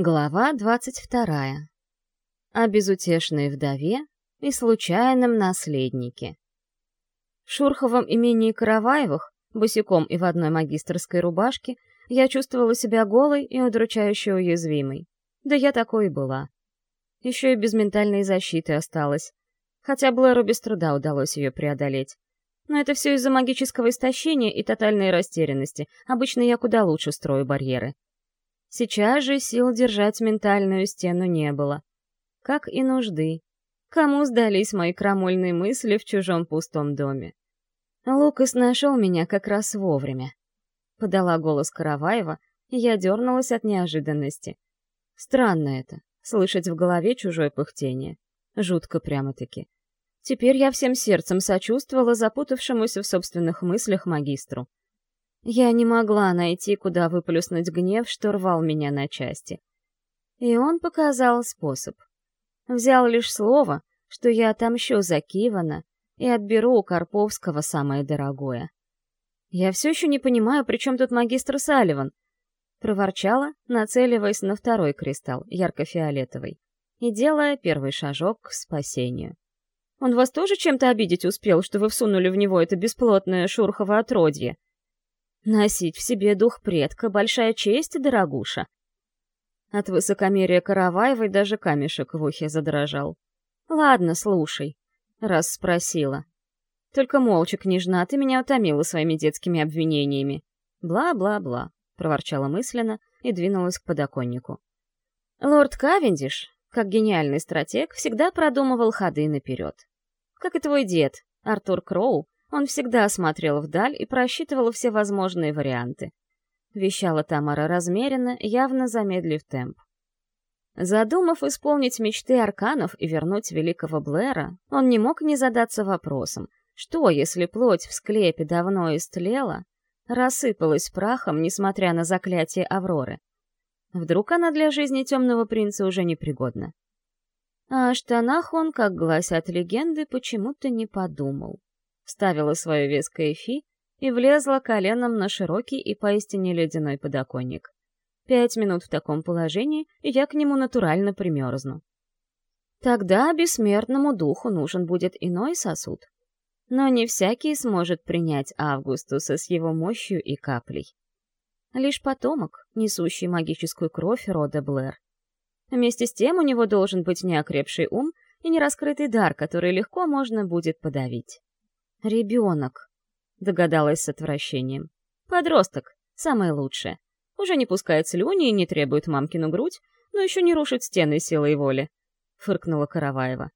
Глава двадцать вторая. О безутешной вдове и случайном наследнике. В Шурховом имении Караваевых, босиком и в одной магистрской рубашке, я чувствовала себя голой и удручающе уязвимой. Да я такой и была. Еще и без ментальной защиты осталась. Хотя Блэру без труда удалось ее преодолеть. Но это все из-за магического истощения и тотальной растерянности. Обычно я куда лучше строю барьеры. Сейчас же сил держать ментальную стену не было. Как и нужды. Кому сдались мои крамольные мысли в чужом пустом доме? Лукас нашел меня как раз вовремя. Подала голос Караваева, и я дернулась от неожиданности. Странно это, слышать в голове чужое пыхтение. Жутко прямо-таки. Теперь я всем сердцем сочувствовала запутавшемуся в собственных мыслях магистру. Я не могла найти, куда выплюснуть гнев, что рвал меня на части. И он показал способ. Взял лишь слово, что я отомщу за Кивана и отберу у Карповского самое дорогое. «Я все еще не понимаю, при чем тут магистр Салливан?» — проворчала, нацеливаясь на второй кристалл, ярко-фиолетовый, и делая первый шажок к спасению. «Он вас тоже чем-то обидеть успел, что вы всунули в него это бесплотное шурхово отродье?» Носить в себе дух предка — большая честь, дорогуша. От высокомерия Караваевой даже камешек в ухе задрожал. «Ладно, слушай», — раз спросила. «Только молча, княжна, ты меня утомила своими детскими обвинениями». «Бла-бла-бла», — проворчала мысленно и двинулась к подоконнику. Лорд Кавендиш, как гениальный стратег, всегда продумывал ходы наперед. Как и твой дед, Артур Кроу, он всегда смотрел вдаль и просчитывал все возможные варианты. Вещала Тамара размеренно, явно замедлив темп. Задумав исполнить мечты арканов и вернуть великого Блэра, он не мог не задаться вопросом, что, если плоть в склепе давно истлела, рассыпалась прахом, несмотря на заклятие Авроры? Вдруг она для жизни темного принца уже непригодна? А о штанах он, как гласят легенды, почему-то не подумал вставила свое веское фи и влезла коленом на широкий и поистине ледяной подоконник. Пять минут в таком положении, и я к нему натурально примерзну. Тогда бессмертному духу нужен будет иной сосуд. Но не всякий сможет принять Августуса с его мощью и каплей. Лишь потомок, несущий магическую кровь рода Блэр. Вместе с тем у него должен быть неокрепший ум и нераскрытый дар, который легко можно будет подавить. «Ребенок», — догадалась с отвращением. «Подросток, самое лучшее. Уже не пускает слюни и не требует мамкину грудь, но еще не рушит стены силой воли», — фыркнула Караваева.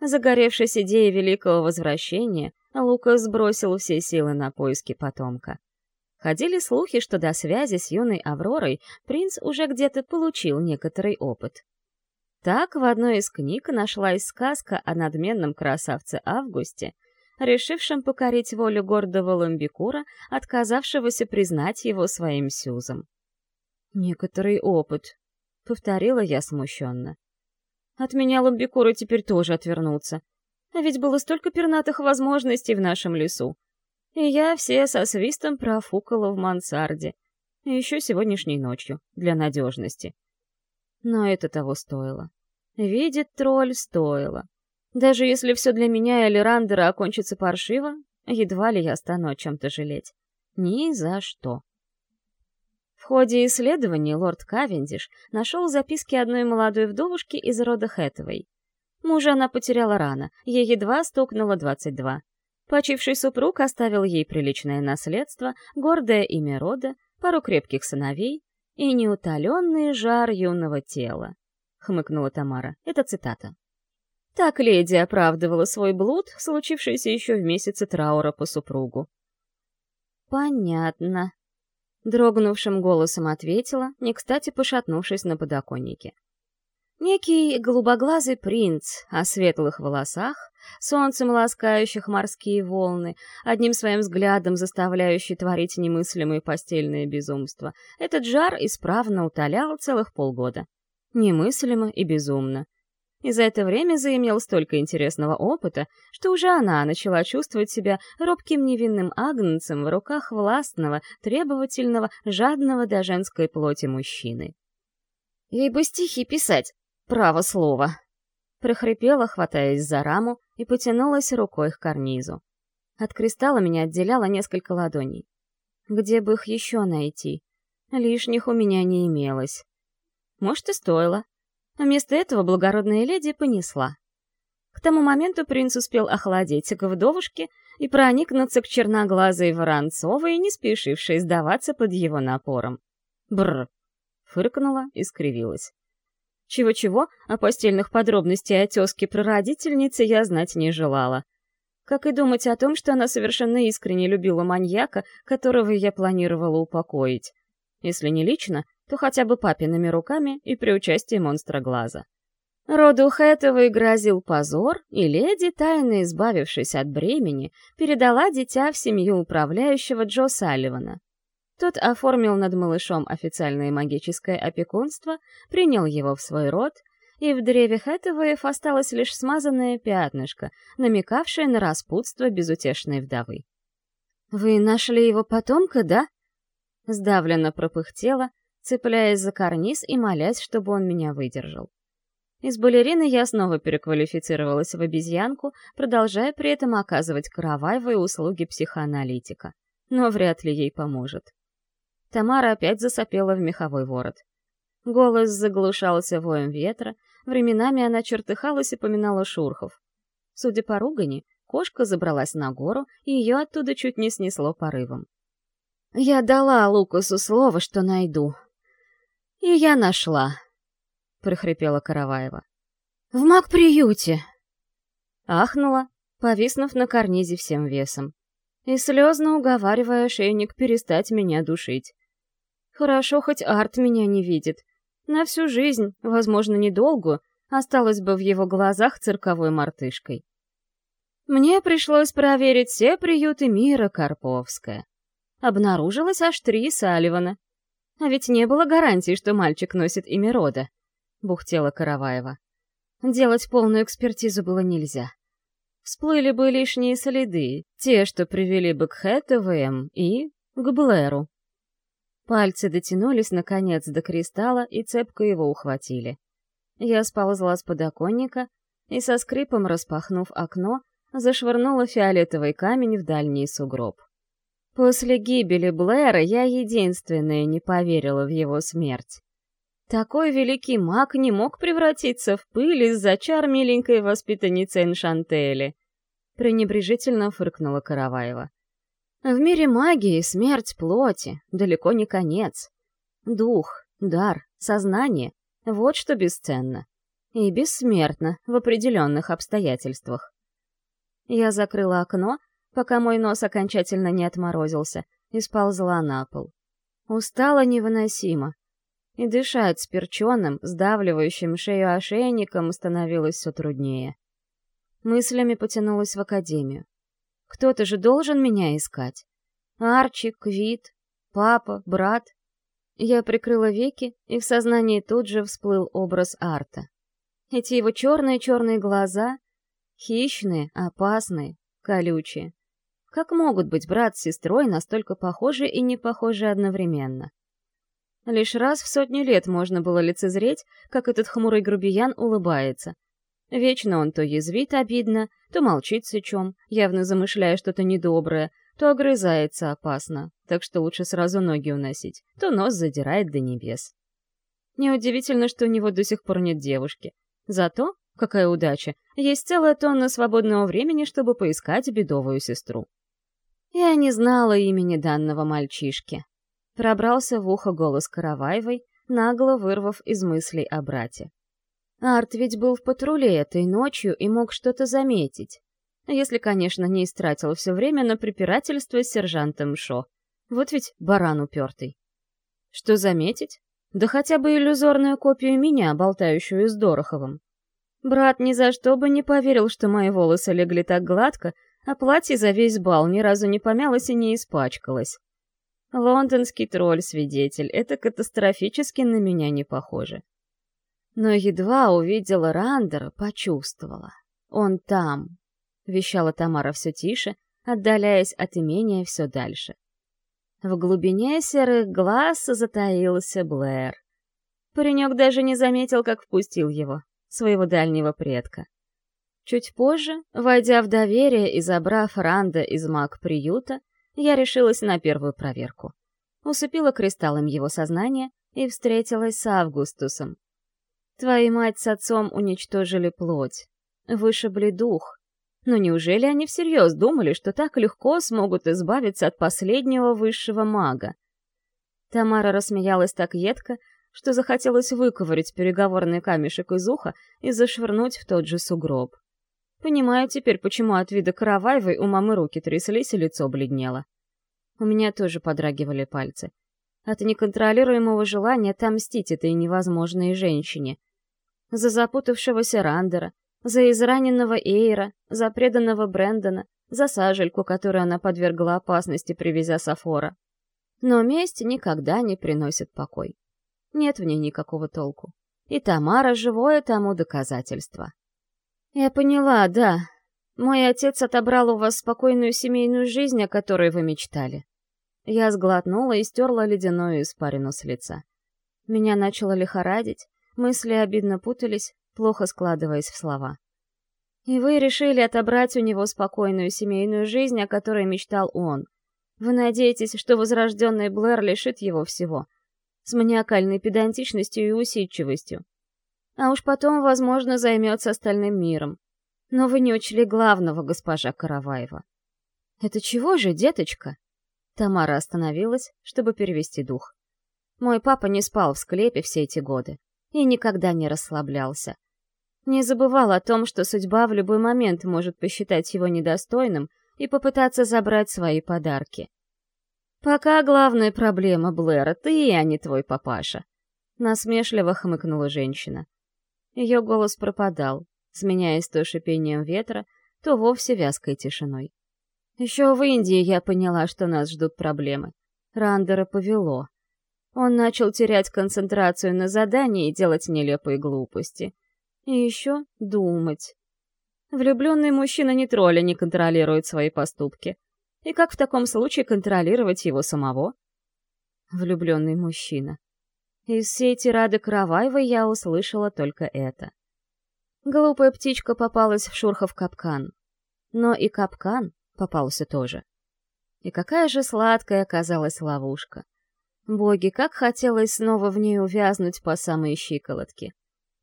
Загоревшись идеей великого возвращения, Лукас сбросил все силы на поиски потомка. Ходили слухи, что до связи с юной Авророй принц уже где-то получил некоторый опыт. Так в одной из книг нашлась сказка о надменном красавце Августе — решившим покорить волю гордого ламбикура, отказавшегося признать его своим сюзом. «Некоторый опыт», — повторила я смущенно. «От меня ламбикуры теперь тоже отвернутся. А ведь было столько пернатых возможностей в нашем лесу. И я все со свистом профукала в мансарде. И еще сегодняшней ночью, для надежности. Но это того стоило. Видит тролль, стоило. Даже если все для меня и Алирандера окончится паршиво, едва ли я стану о чем-то жалеть. Ни за что. В ходе исследований лорд Кавендиш нашел записки одной молодой вдовушки из рода Хэтвей. Мужа она потеряла рано, ей едва стукнуло 22. Почивший супруг оставил ей приличное наследство, гордое имя рода, пару крепких сыновей и неутоленный жар юного тела. Хмыкнула Тамара. Это цитата. Так леди оправдывала свой блуд, случившийся еще в месяце траура по супругу. «Понятно», — дрогнувшим голосом ответила, не кстати пошатнувшись на подоконнике. Некий голубоглазый принц о светлых волосах, солнцем ласкающих морские волны, одним своим взглядом заставляющий творить немыслимые постельные безумства, этот жар исправно утолял целых полгода. Немыслимо и безумно и за это время заимел столько интересного опыта, что уже она начала чувствовать себя робким невинным агнцем в руках властного, требовательного, жадного до женской плоти мужчины. Ей бы стихи писать, право слово. Прохрипела, хватаясь за раму, и потянулась рукой к карнизу. От кристалла меня отделяло несколько ладоней. Где бы их еще найти? Лишних у меня не имелось. Может, и стоило. Вместо этого благородная леди понесла. К тому моменту принц успел охладеть к вдовушке и проникнуться к черноглазой Воронцовой, не спешившей сдаваться под его напором. Бррр! Фыркнула и скривилась. Чего-чего, о постельных подробностей о тезке прародительницы я знать не желала. Как и думать о том, что она совершенно искренне любила маньяка, которого я планировала упокоить. Если не лично, то хотя бы папиными руками и при участии монстра глаза. Роду Хэтовой грозил позор, и леди, тайно избавившись от бремени, передала дитя в семью управляющего Джо Салливана. Тот оформил над малышом официальное магическое опекунство, принял его в свой род, и в древе Хэтовоев осталось лишь смазанное пятнышко, намекавшее на распутство безутешной вдовы. «Вы нашли его потомка, да?» Сдавленно пропыхтела, цепляясь за карниз и молясь, чтобы он меня выдержал. Из балерины я снова переквалифицировалась в обезьянку, продолжая при этом оказывать караваевые услуги психоаналитика. Но вряд ли ей поможет. Тамара опять засопела в меховой ворот. Голос заглушался воем ветра, временами она чертыхалась и поминала шурхов. Судя по ругани, кошка забралась на гору, и ее оттуда чуть не снесло порывом. «Я дала Лукасу слово, что найду. И я нашла», — прохрипела Караваева. «В маг-приюте!» Ахнула, повиснув на карнизе всем весом, и слезно уговаривая ошейник перестать меня душить. Хорошо, хоть Арт меня не видит. На всю жизнь, возможно, недолгую, осталась бы в его глазах цирковой мартышкой. Мне пришлось проверить все приюты мира Карповская. Обнаружилось аж три Салливана. А ведь не было гарантии, что мальчик носит имя рода. — бухтела Караваева. Делать полную экспертизу было нельзя. Всплыли бы лишние следы, те, что привели бы к Хэтэвэм и к Блэру. Пальцы дотянулись, наконец, до кристалла и цепко его ухватили. Я сползла с подоконника и, со скрипом распахнув окно, зашвырнула фиолетовый камень в дальний сугроб. После гибели Блэра я единственная не поверила в его смерть. Такой великий маг не мог превратиться в пыль из-за чар миленькой воспитанницы Эншантели. Пренебрежительно фыркнула Караваева. В мире магии смерть плоти далеко не конец. Дух, дар, сознание — вот что бесценно. И бессмертно в определенных обстоятельствах. Я закрыла окно, пока мой нос окончательно не отморозился, и сползла на пол. Устала невыносимо, и дышать с перченым, сдавливающим шею ошейником становилось все труднее. Мыслями потянулась в академию. Кто-то же должен меня искать. Арчи, Квит, папа, брат. Я прикрыла веки, и в сознании тут же всплыл образ Арта. Эти его черные-черные глаза, хищные, опасные, колючие. Как могут быть брат с сестрой настолько похожи и не похожи одновременно? Лишь раз в сотню лет можно было лицезреть, как этот хмурый грубиян улыбается. Вечно он то язвит обидно, то молчит сычом, явно замышляя что-то недоброе, то огрызается опасно, так что лучше сразу ноги уносить, то нос задирает до небес. Неудивительно, что у него до сих пор нет девушки. Зато, какая удача, есть целая тонна свободного времени, чтобы поискать бедовую сестру. Я не знала имени данного мальчишки, Пробрался в ухо голос Караваевой, нагло вырвав из мыслей о брате. Арт ведь был в патруле этой ночью и мог что-то заметить. Если, конечно, не истратил все время на препирательство с сержантом Шо. Вот ведь баран упертый. Что заметить? Да хотя бы иллюзорную копию меня, болтающую с Дороховым. Брат ни за что бы не поверил, что мои волосы легли так гладко, а платье за весь бал ни разу не помялось и не испачкалось. Лондонский тролль-свидетель, это катастрофически на меня не похоже. Но едва увидела Рандера, почувствовала. Он там, вещала Тамара все тише, отдаляясь от имения все дальше. В глубине серых глаз затаился Блэр. Паренек даже не заметил, как впустил его, своего дальнего предка. Чуть позже, войдя в доверие и забрав Ранда из маг-приюта, я решилась на первую проверку. Усыпила кристаллом его сознание и встретилась с Августусом. Твои мать с отцом уничтожили плоть, вышибли дух. Но неужели они всерьез думали, что так легко смогут избавиться от последнего высшего мага? Тамара рассмеялась так едко, что захотелось выковырять переговорный камешек из уха и зашвырнуть в тот же сугроб. Понимаю теперь, почему от вида Караваевой у мамы руки тряслись и лицо бледнело. У меня тоже подрагивали пальцы. От неконтролируемого желания отомстить этой невозможной женщине. За запутавшегося Рандера, за израненного Эйра, за преданного Брэндона, за сажельку, которую она подвергла опасности, привезя Сафора. Но месть никогда не приносит покой. Нет в ней никакого толку. И Тамара — живое тому доказательство. «Я поняла, да. Мой отец отобрал у вас спокойную семейную жизнь, о которой вы мечтали». Я сглотнула и стерла ледяную испарину с лица. Меня начало лихорадить, мысли обидно путались, плохо складываясь в слова. «И вы решили отобрать у него спокойную семейную жизнь, о которой мечтал он. Вы надеетесь, что возрожденный Блэр лишит его всего — с маниакальной педантичностью и усидчивостью. А уж потом, возможно, займется остальным миром. Но вы не учли главного, госпожа Караваева. «Это чего же, деточка?» Тамара остановилась, чтобы перевести дух. Мой папа не спал в склепе все эти годы и никогда не расслаблялся. Не забывал о том, что судьба в любой момент может посчитать его недостойным и попытаться забрать свои подарки. «Пока главная проблема Блэра ты, а не твой папаша», — насмешливо хмыкнула женщина. Ее голос пропадал, сменяясь то шипением ветра, то вовсе вязкой тишиной. Еще в Индии я поняла, что нас ждут проблемы. Рандера повело. Он начал терять концентрацию на задании и делать нелепые глупости. И еще думать. Влюбленный мужчина не тролля не контролирует свои поступки. И как в таком случае контролировать его самого? Влюбленный мужчина. Из всей тирады Караваевой я услышала только это. Глупая птичка попалась в Шурхов капкан. Но и капкан попался тоже. И какая же сладкая оказалась ловушка. Боги, как хотелось снова в ней увязнуть по самые щиколотки.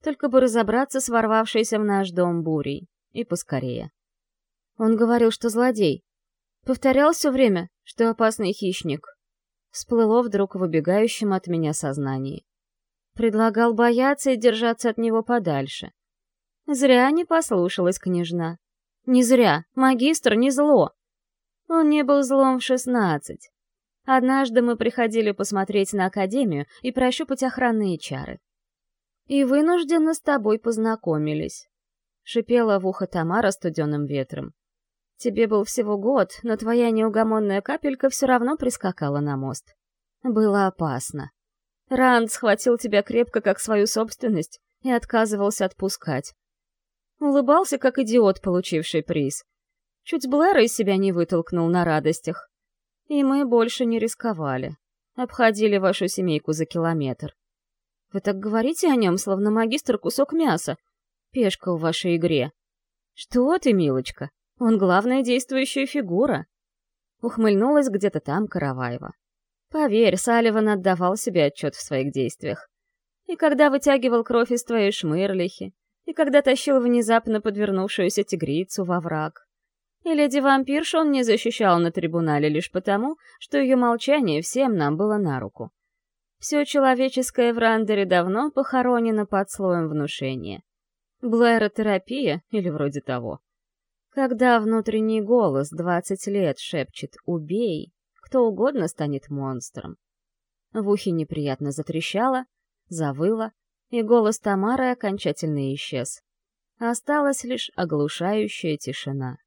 Только бы разобраться с ворвавшейся в наш дом бурей. И поскорее. Он говорил, что злодей, Повторял все время, что опасный хищник. Всплыло вдруг в убегающем от меня сознании. Предлагал бояться и держаться от него подальше. Зря не послушалась княжна. Не зря, магистр не зло. Он не был злом в шестнадцать. Однажды мы приходили посмотреть на Академию и прощупать охранные чары. И вынужденно с тобой познакомились. Шипела в ухо Тамара студеным ветром. Тебе был всего год, но твоя неугомонная капелька все равно прискакала на мост. Было опасно. Ранд схватил тебя крепко, как свою собственность, и отказывался отпускать. Улыбался, как идиот, получивший приз. Чуть Блэра из себя не вытолкнул на радостях. И мы больше не рисковали. Обходили вашу семейку за километр. Вы так говорите о нем, словно магистр кусок мяса. Пешка в вашей игре. Что ты, милочка? Он главная действующая фигура. Ухмыльнулась где-то там Караваева. Поверь, Салливан отдавал себе отчет в своих действиях. И когда вытягивал кровь из твоей шмырлихи, и когда тащил внезапно подвернувшуюся тигрицу во враг. И леди-вампиршу он не защищал на трибунале лишь потому, что ее молчание всем нам было на руку. Все человеческое в Рандере давно похоронено под слоем внушения. Блэротерапия или вроде того. Когда внутренний голос двадцать лет шепчет «убей», кто угодно станет монстром. В ухе неприятно затрещало, завыло, и голос Тамары окончательно исчез. Осталась лишь оглушающая тишина.